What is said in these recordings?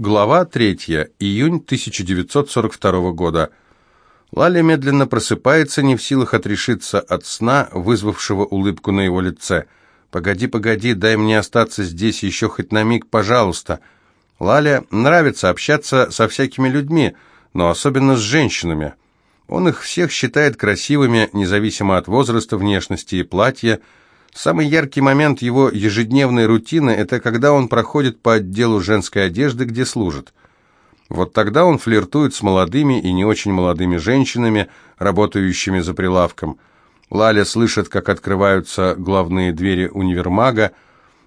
Глава 3. Июнь 1942 года. Лаля медленно просыпается, не в силах отрешиться от сна, вызвавшего улыбку на его лице. «Погоди, погоди, дай мне остаться здесь еще хоть на миг, пожалуйста». Лале нравится общаться со всякими людьми, но особенно с женщинами. Он их всех считает красивыми, независимо от возраста, внешности и платья, Самый яркий момент его ежедневной рутины – это когда он проходит по отделу женской одежды, где служит. Вот тогда он флиртует с молодыми и не очень молодыми женщинами, работающими за прилавком. Лаля слышит, как открываются главные двери универмага.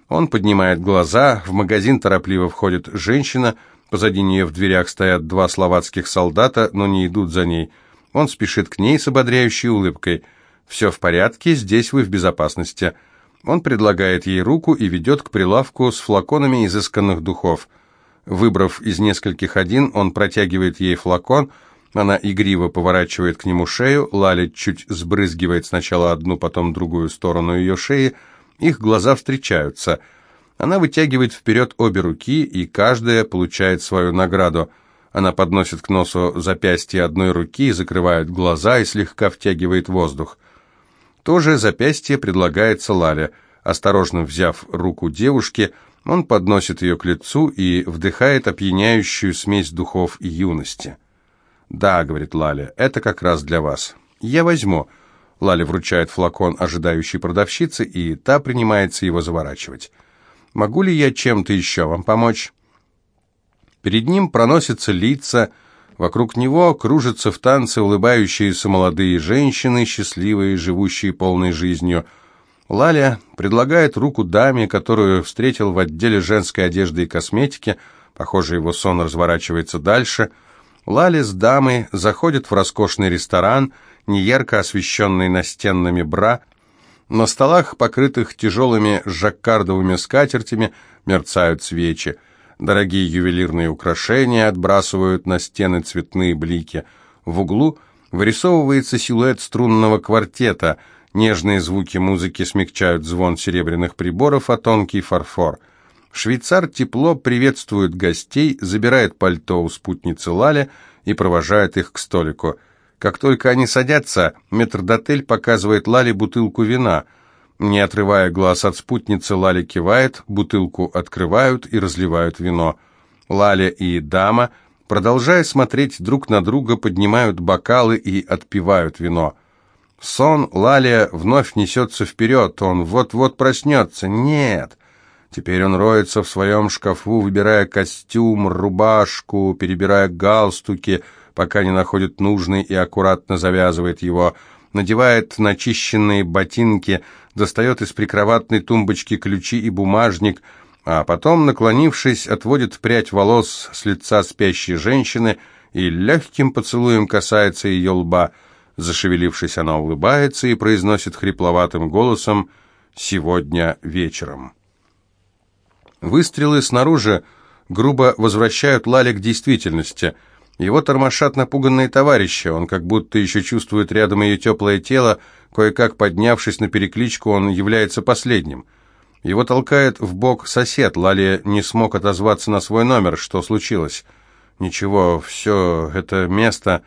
Он поднимает глаза, в магазин торопливо входит женщина, позади нее в дверях стоят два словацких солдата, но не идут за ней. Он спешит к ней с ободряющей улыбкой – «Все в порядке, здесь вы в безопасности». Он предлагает ей руку и ведет к прилавку с флаконами изысканных духов. Выбрав из нескольких один, он протягивает ей флакон, она игриво поворачивает к нему шею, Лаля чуть сбрызгивает сначала одну, потом другую сторону ее шеи, их глаза встречаются. Она вытягивает вперед обе руки, и каждая получает свою награду. Она подносит к носу запястье одной руки, закрывает глаза и слегка втягивает воздух. То же запястье предлагается Лале. Осторожно взяв руку девушки, он подносит ее к лицу и вдыхает опьяняющую смесь духов и юности. «Да», — говорит Лаля, — «это как раз для вас. Я возьму». Лаля вручает флакон ожидающей продавщице, и та принимается его заворачивать. «Могу ли я чем-то еще вам помочь?» Перед ним проносятся лица, Вокруг него кружатся в танце улыбающиеся молодые женщины, счастливые, живущие полной жизнью. Лаля предлагает руку даме, которую встретил в отделе женской одежды и косметики. Похоже, его сон разворачивается дальше. Лаля с дамой заходят в роскошный ресторан, неярко освещенный настенными бра. На столах, покрытых тяжелыми жаккардовыми скатертями, мерцают свечи. Дорогие ювелирные украшения отбрасывают на стены цветные блики. В углу вырисовывается силуэт струнного квартета. Нежные звуки музыки смягчают звон серебряных приборов, а тонкий фарфор. Швейцар тепло приветствует гостей, забирает пальто у спутницы Лали и провожает их к столику. Как только они садятся, метрдотель показывает Лале бутылку вина – не отрывая глаз от спутницы, Лаля кивает, бутылку открывают и разливают вино. Лаля и дама, продолжая смотреть друг на друга, поднимают бокалы и отпивают вино. Сон Лалия вновь несется вперед, он вот-вот проснется. Нет! Теперь он роется в своем шкафу, выбирая костюм, рубашку, перебирая галстуки, пока не находит нужный и аккуратно завязывает его, надевает начищенные ботинки, достает из прикроватной тумбочки ключи и бумажник, а потом, наклонившись, отводит прядь волос с лица спящей женщины и легким поцелуем касается ее лба. Зашевелившись, она улыбается и произносит хрипловатым голосом «Сегодня вечером». Выстрелы снаружи грубо возвращают Лали к действительности – его тормошат напуганные товарищи, он как будто еще чувствует рядом ее теплое тело, кое-как поднявшись на перекличку, он является последним. Его толкает в бок сосед, Лалия не смог отозваться на свой номер, что случилось? Ничего, все, это место,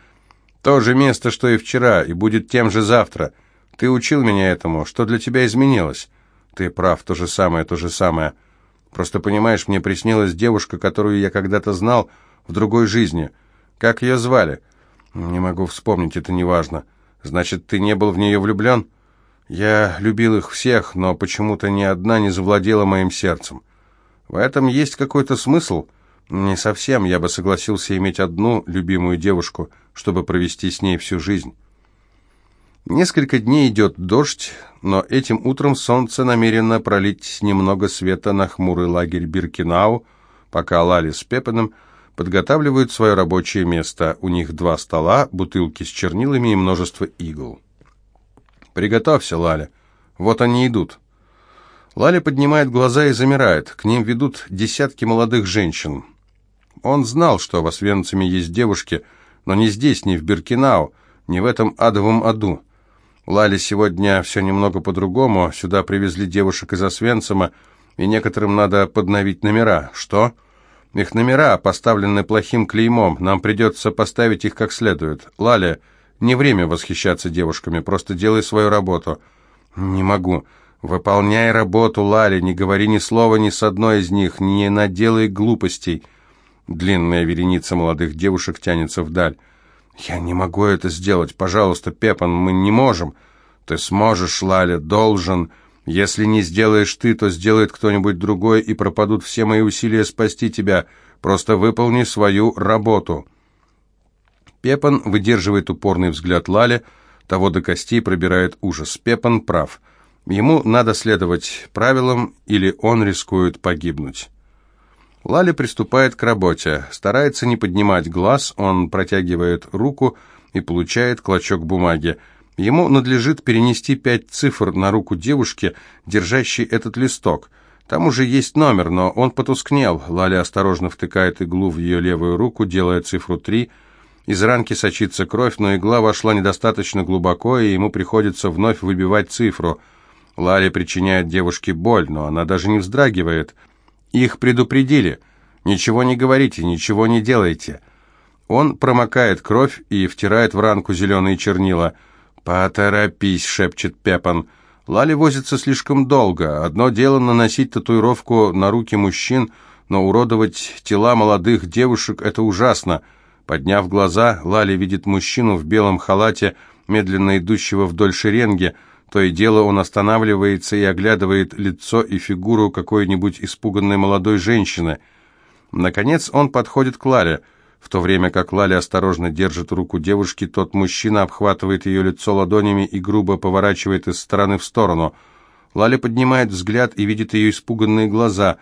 то же место, что и вчера, и будет тем же завтра. Ты учил меня этому, что для тебя изменилось? Ты прав, то же самое, то же самое. Просто понимаешь, мне приснилась девушка, которую я когда-то знал в другой жизни — как ее звали? Не могу вспомнить, это не важно. Значит, ты не был в нее влюблен? Я любил их всех, но почему-то ни одна не завладела моим сердцем. В этом есть какой-то смысл? Не совсем, я бы согласился иметь одну любимую девушку, чтобы провести с ней всю жизнь. Несколько дней идет дождь, но этим утром солнце намерено пролить немного света на хмурый лагерь Биркинау, пока Лали с Пепеном подготавливают свое рабочее место. У них два стола, бутылки с чернилами и множество игл. «Приготовься, Лаля. Вот они идут». Лаля поднимает глаза и замирает. К ним ведут десятки молодых женщин. Он знал, что в Освенциме есть девушки, но не здесь, не в Биркинау, не в этом адовом аду. Лале сегодня все немного по-другому. Сюда привезли девушек из Освенцима, и некоторым надо подновить номера. Что? Их номера поставлены плохим клеймом, нам придется поставить их как следует. Лаля, не время восхищаться девушками, просто делай свою работу». «Не могу. Выполняй работу, Лаля, не говори ни слова ни с одной из них, не наделай глупостей». Длинная вереница молодых девушек тянется вдаль. «Я не могу это сделать. Пожалуйста, Пепан, мы не можем». «Ты сможешь, Лаля, должен. Если не сделаешь ты, то сделает кто-нибудь другой, и пропадут все мои усилия спасти тебя. Просто выполни свою работу». Пепан выдерживает упорный взгляд Лали, того до костей пробирает ужас. Пепан прав. Ему надо следовать правилам, или он рискует погибнуть. Лали приступает к работе. Старается не поднимать глаз, он протягивает руку и получает клочок бумаги. Ему надлежит перенести пять цифр на руку девушки, держащей этот листок. Там уже есть номер, но он потускнел. Лаля осторожно втыкает иглу в ее левую руку, делая цифру три. Из ранки сочится кровь, но игла вошла недостаточно глубоко, и ему приходится вновь выбивать цифру. Лаля причиняет девушке боль, но она даже не вздрагивает. Их предупредили. Ничего не говорите, ничего не делайте. Он промокает кровь и втирает в ранку зеленые чернила – «Поторопись», — шепчет Пепан. Лали возится слишком долго. Одно дело наносить татуировку на руки мужчин, но уродовать тела молодых девушек — это ужасно. Подняв глаза, Лали видит мужчину в белом халате, медленно идущего вдоль шеренги. То и дело он останавливается и оглядывает лицо и фигуру какой-нибудь испуганной молодой женщины. Наконец он подходит к Лале — в то время как Лаля осторожно держит руку девушки, тот мужчина обхватывает ее лицо ладонями и грубо поворачивает из стороны в сторону. Лаля поднимает взгляд и видит ее испуганные глаза.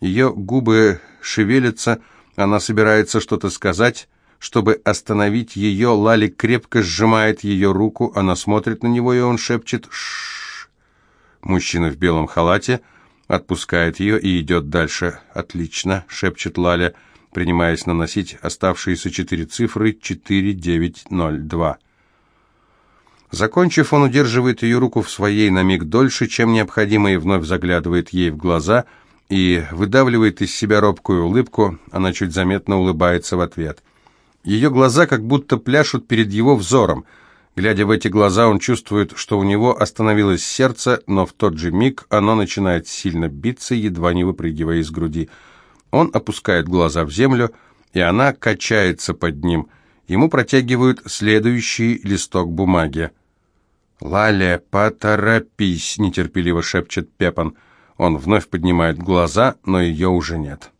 Ее губы шевелятся, она собирается что-то сказать. Чтобы остановить ее, Лали крепко сжимает ее руку, она смотрит на него, и он шепчет «Шшш». Мужчина в белом халате отпускает ее и идет дальше. «Отлично», — шепчет Лаля, — принимаясь наносить оставшиеся четыре цифры 4902. Закончив, он удерживает ее руку в своей на миг дольше, чем необходимо, и вновь заглядывает ей в глаза и выдавливает из себя робкую улыбку, она чуть заметно улыбается в ответ. Ее глаза как будто пляшут перед его взором. Глядя в эти глаза, он чувствует, что у него остановилось сердце, но в тот же миг оно начинает сильно биться, едва не выпрыгивая из груди. Он опускает глаза в землю, и она качается под ним. Ему протягивают следующий листок бумаги. «Лале, поторопись!» — нетерпеливо шепчет Пепан. Он вновь поднимает глаза, но ее уже нет.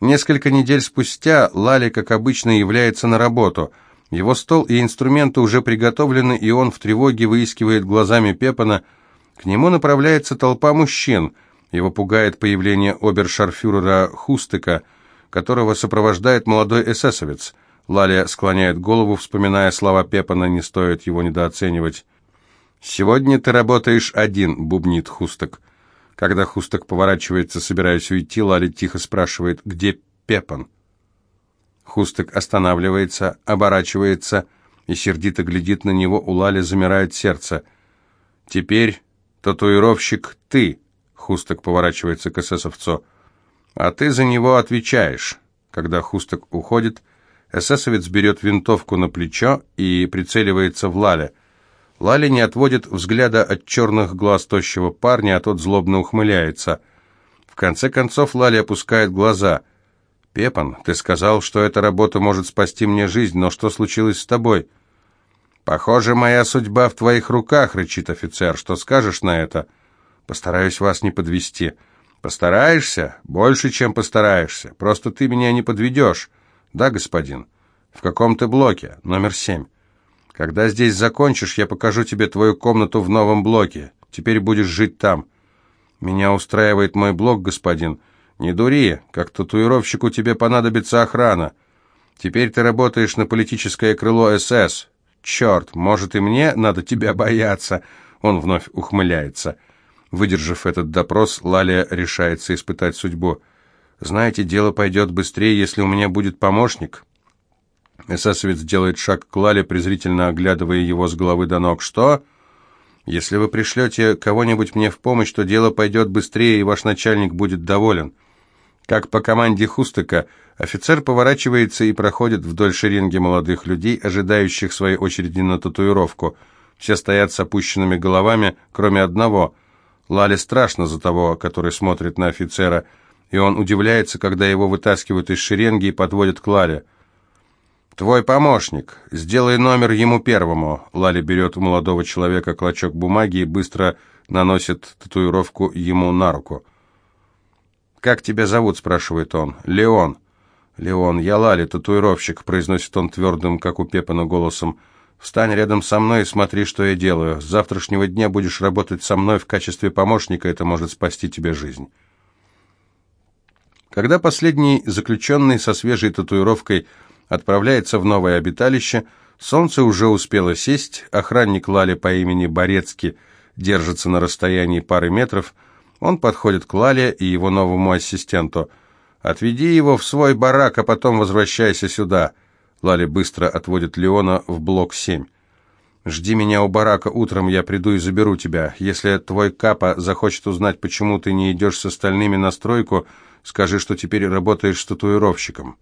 Несколько недель спустя Лали, как обычно, является на работу. Его стол и инструменты уже приготовлены, и он в тревоге выискивает глазами Пепана. К нему направляется толпа мужчин — его пугает появление обершарфюрера Хустыка, которого сопровождает молодой эсэсовец. Лалия склоняет голову, вспоминая слова Пепана, не стоит его недооценивать. «Сегодня ты работаешь один», — бубнит Хусток. Когда Хусток поворачивается, собираясь уйти, Лали тихо спрашивает, где Пепан. Хусток останавливается, оборачивается и сердито глядит на него, у Лали замирает сердце. «Теперь татуировщик ты», Хусток поворачивается к эсэсовцу. «А ты за него отвечаешь». Когда Хусток уходит, эсэсовец берет винтовку на плечо и прицеливается в Лале. Лали не отводит взгляда от черных глаз тощего парня, а тот злобно ухмыляется. В конце концов Лали опускает глаза. «Пепан, ты сказал, что эта работа может спасти мне жизнь, но что случилось с тобой?» «Похоже, моя судьба в твоих руках», — рычит офицер. «Что скажешь на это?» Постараюсь вас не подвести. Постараешься? Больше, чем постараешься. Просто ты меня не подведешь. Да, господин? В каком ты блоке? Номер семь. Когда здесь закончишь, я покажу тебе твою комнату в новом блоке. Теперь будешь жить там. Меня устраивает мой блок, господин. Не дури, как татуировщику тебе понадобится охрана. Теперь ты работаешь на политическое крыло СС. Черт, может и мне надо тебя бояться. Он вновь ухмыляется. Выдержав этот допрос, Лалия решается испытать судьбу. «Знаете, дело пойдет быстрее, если у меня будет помощник». Эсэсовец делает шаг к Лале, презрительно оглядывая его с головы до ног. «Что? Если вы пришлете кого-нибудь мне в помощь, то дело пойдет быстрее, и ваш начальник будет доволен». Как по команде Хустыка, офицер поворачивается и проходит вдоль шеренги молодых людей, ожидающих своей очереди на татуировку. Все стоят с опущенными головами, кроме одного. Лале страшно за того, который смотрит на офицера, и он удивляется, когда его вытаскивают из шеренги и подводят к Лале. «Твой помощник. Сделай номер ему первому». Лали берет у молодого человека клочок бумаги и быстро наносит татуировку ему на руку. «Как тебя зовут?» – спрашивает он. «Леон». «Леон, я Лали, татуировщик», – произносит он твердым, как у Пепана, голосом. «Встань рядом со мной и смотри, что я делаю. С завтрашнего дня будешь работать со мной в качестве помощника, это может спасти тебе жизнь». Когда последний заключенный со свежей татуировкой отправляется в новое обиталище, солнце уже успело сесть, охранник Лали по имени Борецкий держится на расстоянии пары метров – он подходит к Лале и его новому ассистенту. «Отведи его в свой барак, а потом возвращайся сюда». Лали быстро отводит Леона в блок 7. «Жди меня у барака, утром я приду и заберу тебя. Если твой капа захочет узнать, почему ты не идешь с остальными на стройку, скажи, что теперь работаешь татуировщиком».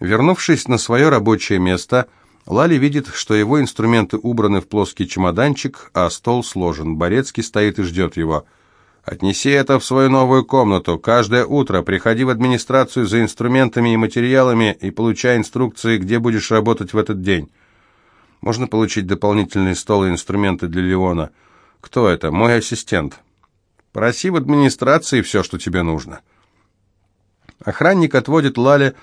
Вернувшись на свое рабочее место, Лали видит, что его инструменты убраны в плоский чемоданчик, а стол сложен. Борецкий стоит и ждет его – Отнеси это в свою новую комнату. Каждое утро приходи в администрацию за инструментами и материалами и получай инструкции, где будешь работать в этот день. Можно получить дополнительный стол и инструменты для Леона. Кто это? Мой ассистент. Проси в администрации все, что тебе нужно. Охранник отводит Лале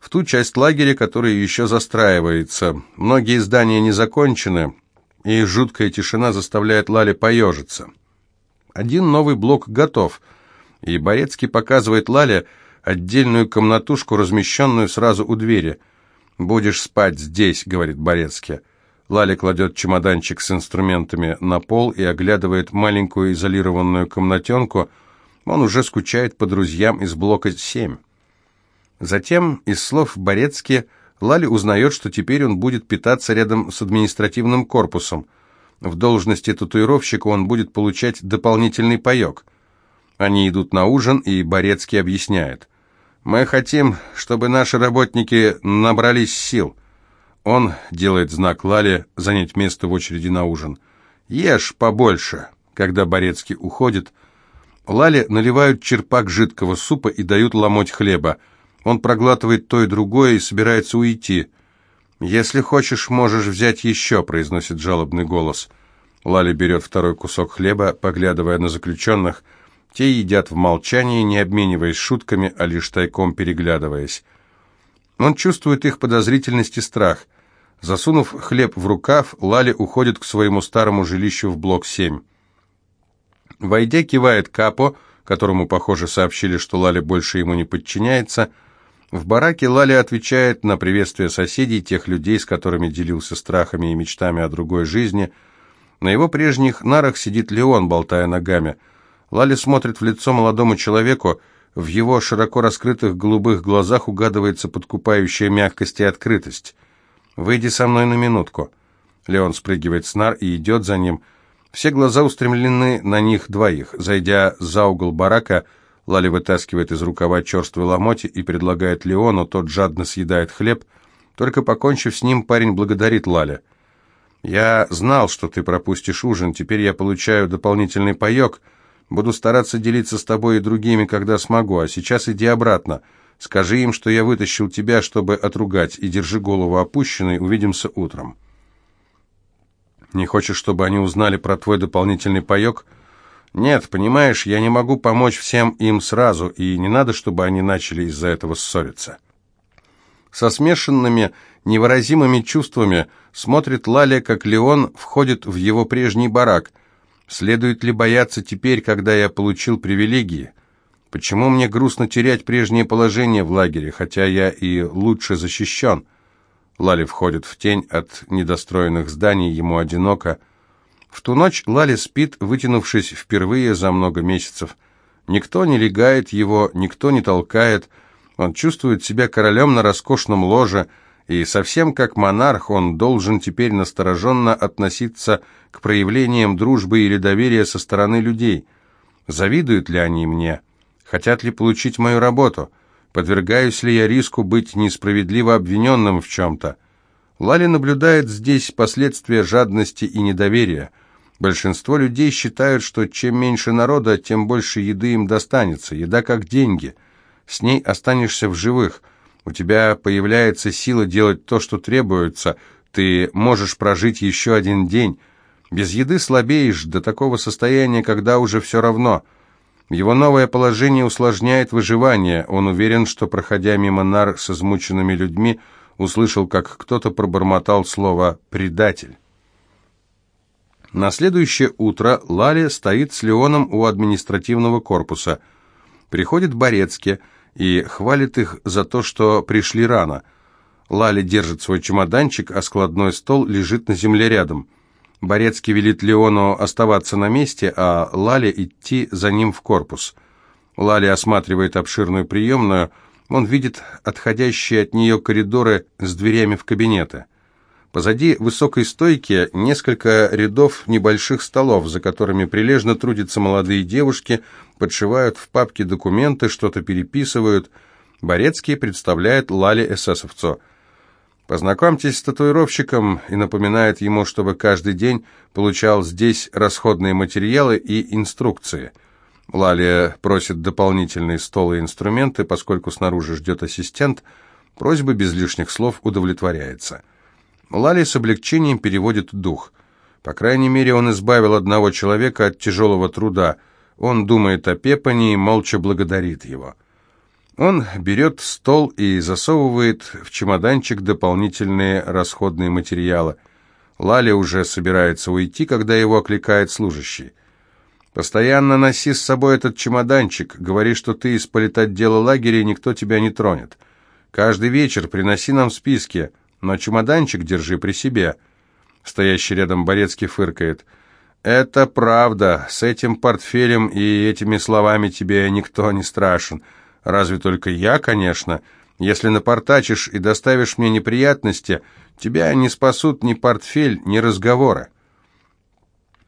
в ту часть лагеря, которая еще застраивается. Многие здания не закончены, и жуткая тишина заставляет Лале поежиться. Один новый блок готов, и Борецкий показывает Лале отдельную комнатушку, размещенную сразу у двери. «Будешь спать здесь», — говорит Борецкий. Лаля кладет чемоданчик с инструментами на пол и оглядывает маленькую изолированную комнатенку. Он уже скучает по друзьям из блока 7. Затем, из слов Борецки, Лали узнает, что теперь он будет питаться рядом с административным корпусом. В должности татуировщика он будет получать дополнительный паёк. Они идут на ужин, и Борецкий объясняет. «Мы хотим, чтобы наши работники набрались сил». Он делает знак Лале занять место в очереди на ужин. «Ешь побольше». Когда Борецкий уходит, Лале наливают черпак жидкого супа и дают ломоть хлеба. Он проглатывает то и другое и собирается уйти. «Если хочешь, можешь взять еще», — произносит жалобный голос. Лали берет второй кусок хлеба, поглядывая на заключенных. Те едят в молчании, не обмениваясь шутками, а лишь тайком переглядываясь. Он чувствует их подозрительность и страх. Засунув хлеб в рукав, Лали уходит к своему старому жилищу в блок 7. Войдя, кивает Капо, которому, похоже, сообщили, что Лали больше ему не подчиняется — в бараке Лали отвечает на приветствие соседей, тех людей, с которыми делился страхами и мечтами о другой жизни. На его прежних нарах сидит Леон, болтая ногами. Лали смотрит в лицо молодому человеку, в его широко раскрытых голубых глазах угадывается подкупающая мягкость и открытость. «Выйди со мной на минутку». Леон спрыгивает с нар и идет за ним. Все глаза устремлены на них двоих. Зайдя за угол барака, Лали вытаскивает из рукава черствый ломоти и предлагает Леону, тот жадно съедает хлеб. Только покончив с ним, парень благодарит Лали. «Я знал, что ты пропустишь ужин, теперь я получаю дополнительный паек. Буду стараться делиться с тобой и другими, когда смогу, а сейчас иди обратно. Скажи им, что я вытащил тебя, чтобы отругать, и держи голову опущенной, увидимся утром». «Не хочешь, чтобы они узнали про твой дополнительный паек?» Нет, понимаешь, я не могу помочь всем им сразу, и не надо, чтобы они начали из-за этого ссориться. Со смешанными, невыразимыми чувствами смотрит Лаля, как Леон входит в его прежний барак. Следует ли бояться теперь, когда я получил привилегии? Почему мне грустно терять прежнее положение в лагере, хотя я и лучше защищен? Лали входит в тень от недостроенных зданий, ему одиноко, в ту ночь Лали спит, вытянувшись впервые за много месяцев. Никто не легает его, никто не толкает. Он чувствует себя королем на роскошном ложе, и совсем как монарх он должен теперь настороженно относиться к проявлениям дружбы или доверия со стороны людей. Завидуют ли они мне? Хотят ли получить мою работу? Подвергаюсь ли я риску быть несправедливо обвиненным в чем-то? Лали наблюдает здесь последствия жадности и недоверия. Большинство людей считают, что чем меньше народа, тем больше еды им достанется. Еда как деньги. С ней останешься в живых. У тебя появляется сила делать то, что требуется. Ты можешь прожить еще один день. Без еды слабеешь до такого состояния, когда уже все равно. Его новое положение усложняет выживание. Он уверен, что, проходя мимо нар с измученными людьми, услышал, как кто-то пробормотал слово «предатель». На следующее утро Лали стоит с Леоном у административного корпуса. Приходит Борецкий и хвалит их за то, что пришли рано. Лали держит свой чемоданчик, а складной стол лежит на земле рядом. Борецкий велит Леону оставаться на месте, а Лале идти за ним в корпус. Лали осматривает обширную приемную, он видит отходящие от нее коридоры с дверями в кабинеты. Позади высокой стойки несколько рядов небольших столов, за которыми прилежно трудятся молодые девушки, подшивают в папке документы, что-то переписывают. Борецкий представляет Лали эсэсовцу. Познакомьтесь с татуировщиком и напоминает ему, чтобы каждый день получал здесь расходные материалы и инструкции – Лалия просит дополнительные столы и инструменты, поскольку снаружи ждет ассистент. Просьба без лишних слов удовлетворяется. Лали с облегчением переводит дух. По крайней мере, он избавил одного человека от тяжелого труда. Он думает о Пепане и молча благодарит его. Он берет стол и засовывает в чемоданчик дополнительные расходные материалы. Лали уже собирается уйти, когда его окликает служащий. Постоянно носи с собой этот чемоданчик, говори, что ты из политотдела лагеря, и никто тебя не тронет. Каждый вечер приноси нам списки, но чемоданчик держи при себе». Стоящий рядом Борецкий фыркает. «Это правда. С этим портфелем и этими словами тебе никто не страшен. Разве только я, конечно. Если напортачишь и доставишь мне неприятности, тебя не спасут ни портфель, ни разговоры».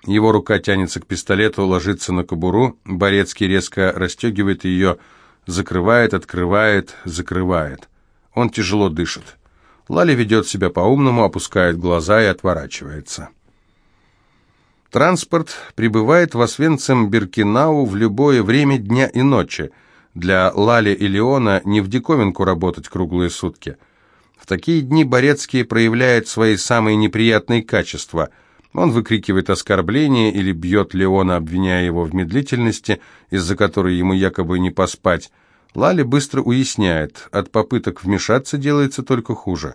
Его рука тянется к пистолету, ложится на кобуру. Борецкий резко расстегивает ее, закрывает, открывает, закрывает. Он тяжело дышит. Лали ведет себя по-умному, опускает глаза и отворачивается. Транспорт прибывает в Освенцим-Биркинау в любое время дня и ночи. Для Лали и Леона не в диковинку работать круглые сутки. В такие дни Борецкий проявляет свои самые неприятные качества – он выкрикивает оскорбления или бьет Леона, обвиняя его в медлительности, из-за которой ему якобы не поспать. Лали быстро уясняет, от попыток вмешаться делается только хуже.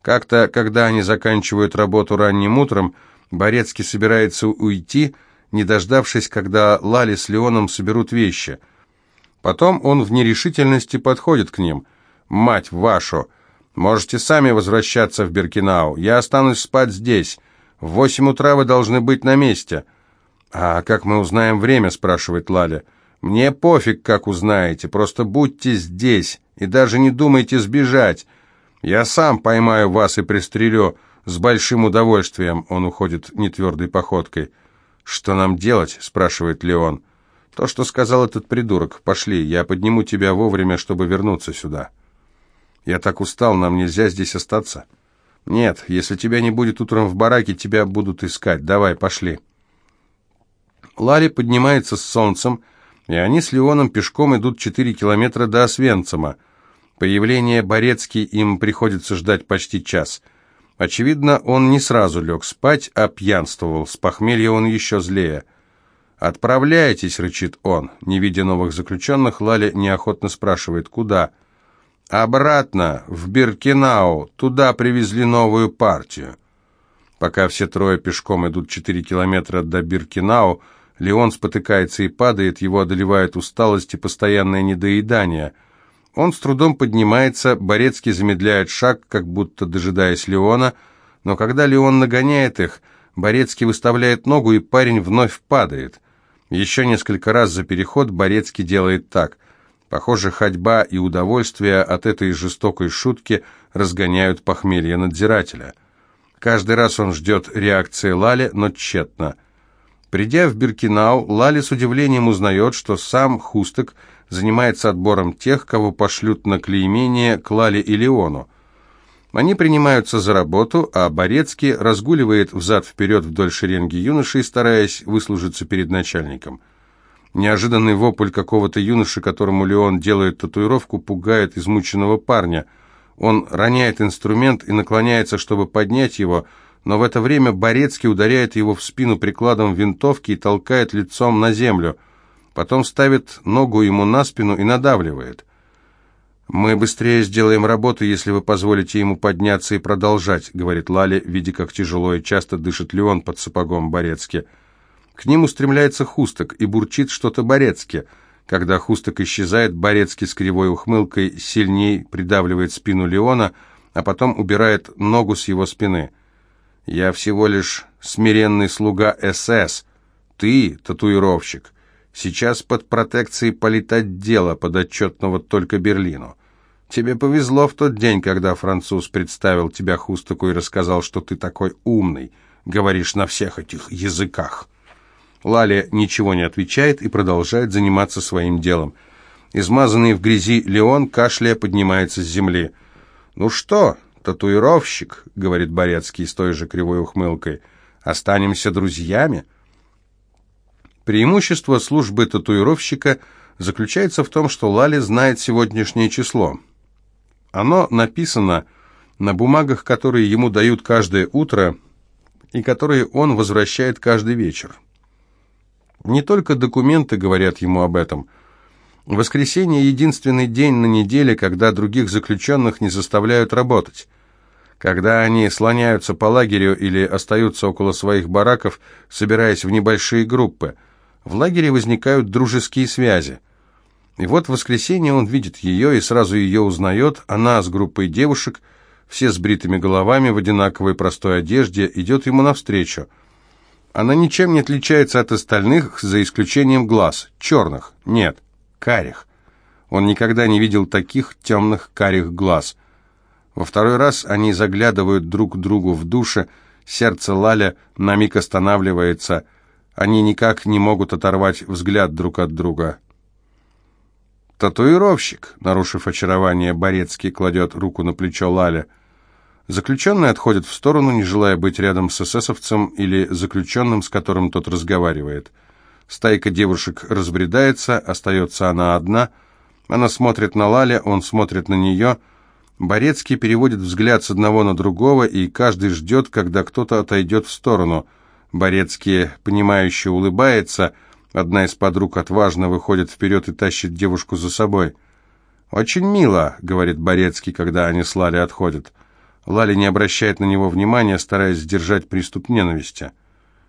Как-то, когда они заканчивают работу ранним утром, Борецкий собирается уйти, не дождавшись, когда Лали с Леоном соберут вещи. Потом он в нерешительности подходит к ним. «Мать вашу! Можете сами возвращаться в Беркинау. Я останусь спать здесь». В восемь утра вы должны быть на месте». «А как мы узнаем время?» – спрашивает Лаля. «Мне пофиг, как узнаете, просто будьте здесь и даже не думайте сбежать. Я сам поймаю вас и пристрелю с большим удовольствием». Он уходит нетвердой походкой. «Что нам делать?» – спрашивает Леон. «То, что сказал этот придурок. Пошли, я подниму тебя вовремя, чтобы вернуться сюда». «Я так устал, нам нельзя здесь остаться». «Нет, если тебя не будет утром в бараке, тебя будут искать. Давай, пошли». Ларри поднимается с солнцем, и они с Леоном пешком идут 4 километра до Освенцима. Появление Борецки им приходится ждать почти час. Очевидно, он не сразу лег спать, а пьянствовал. С похмелья он еще злее. «Отправляйтесь», — рычит он. Не видя новых заключенных, Лали неохотно спрашивает, «Куда?» «Обратно, в Биркинау, туда привезли новую партию». Пока все трое пешком идут четыре километра до Биркинау, Леон спотыкается и падает, его одолевает усталость и постоянное недоедание. Он с трудом поднимается, Борецкий замедляет шаг, как будто дожидаясь Леона, но когда Леон нагоняет их, Борецкий выставляет ногу, и парень вновь падает. Еще несколько раз за переход Борецкий делает так – Похоже, ходьба и удовольствие от этой жестокой шутки разгоняют похмелье надзирателя. Каждый раз он ждет реакции Лали, но тщетно. Придя в Биркинау, Лали с удивлением узнает, что сам Хусток занимается отбором тех, кого пошлют на клеймение к Лале и Леону. Они принимаются за работу, а Борецкий разгуливает взад-вперед вдоль шеренги юношей, стараясь выслужиться перед начальником. Неожиданный вопль какого-то юноши, которому Леон делает татуировку, пугает измученного парня. Он роняет инструмент и наклоняется, чтобы поднять его, но в это время Борецкий ударяет его в спину прикладом винтовки и толкает лицом на землю. Потом ставит ногу ему на спину и надавливает. «Мы быстрее сделаем работу, если вы позволите ему подняться и продолжать», говорит Лали, видя, как тяжело и часто дышит Леон под сапогом Борецки. К ним устремляется Хусток и бурчит что-то Борецки. Когда Хусток исчезает, Борецкий с кривой ухмылкой сильней придавливает спину Леона, а потом убирает ногу с его спины. «Я всего лишь смиренный слуга СС. Ты — татуировщик. Сейчас под протекцией политотдела, подотчетного только Берлину. Тебе повезло в тот день, когда француз представил тебя Хустаку и рассказал, что ты такой умный, говоришь на всех этих языках. Лаля ничего не отвечает и продолжает заниматься своим делом. Измазанный в грязи Леон, кашляя, поднимается с земли. «Ну что, татуировщик?» — говорит Борецкий с той же кривой ухмылкой. «Останемся друзьями?» Преимущество службы татуировщика заключается в том, что Лали знает сегодняшнее число — оно написано на бумагах, которые ему дают каждое утро и которые он возвращает каждый вечер. Не только документы говорят ему об этом. Воскресенье – единственный день на неделе, когда других заключенных не заставляют работать. Когда они слоняются по лагерю или остаются около своих бараков, собираясь в небольшие группы, в лагере возникают дружеские связи – и вот в воскресенье он видит ее и сразу ее узнает. Она с группой девушек, все с бритыми головами, в одинаковой простой одежде, идет ему навстречу. Она ничем не отличается от остальных, за исключением глаз. Черных. Нет, карих. Он никогда не видел таких темных карих глаз. Во второй раз они заглядывают друг другу в душе, сердце Лаля на миг останавливается, они никак не могут оторвать взгляд друг от друга. «Татуировщик», — нарушив очарование, Борецкий кладет руку на плечо Лаля. Заключенный отходит в сторону, не желая быть рядом с эсэсовцем или заключенным, с которым тот разговаривает. Стайка девушек разбредается, остается она одна. Она смотрит на Лаля, он смотрит на нее. Борецкий переводит взгляд с одного на другого, и каждый ждет, когда кто-то отойдет в сторону. Борецкий, понимающе улыбается — Одна из подруг отважно выходит вперед и тащит девушку за собой. «Очень мило», — говорит Борецкий, когда они с Лали отходят. Лали не обращает на него внимания, стараясь сдержать приступ ненависти.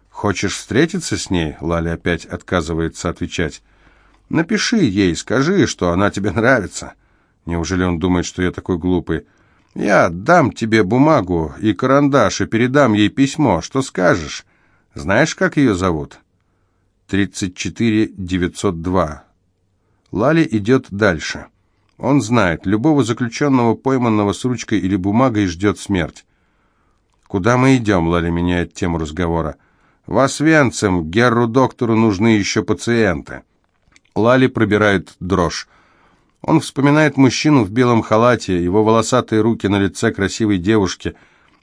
«Хочешь встретиться с ней?» — Лали опять отказывается отвечать. «Напиши ей, скажи, что она тебе нравится». Неужели он думает, что я такой глупый? «Я дам тебе бумагу и карандаш и передам ей письмо. Что скажешь? Знаешь, как ее зовут?» 34 902. Лали идет дальше. Он знает, любого заключенного, пойманного с ручкой или бумагой, ждет смерть. «Куда мы идем?» — Лали меняет тему разговора. «Вас венцем, Герру-доктору нужны еще пациенты». Лали пробирает дрожь. Он вспоминает мужчину в белом халате, его волосатые руки на лице красивой девушки.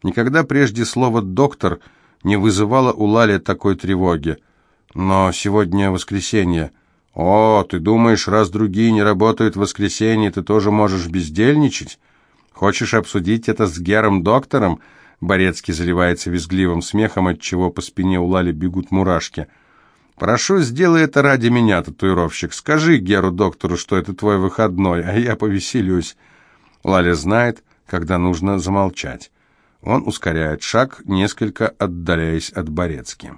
Никогда прежде слово «доктор» не вызывало у Лали такой тревоги. Но сегодня воскресенье. О, ты думаешь, раз другие не работают в воскресенье, ты тоже можешь бездельничать? Хочешь обсудить это с Гером-доктором? Борецкий заливается визгливым смехом, от чего по спине у Лали бегут мурашки. «Прошу, сделай это ради меня, татуировщик. Скажи Геру-доктору, что это твой выходной, а я повеселюсь». Лаля знает, когда нужно замолчать. Он ускоряет шаг, несколько отдаляясь от Борецки.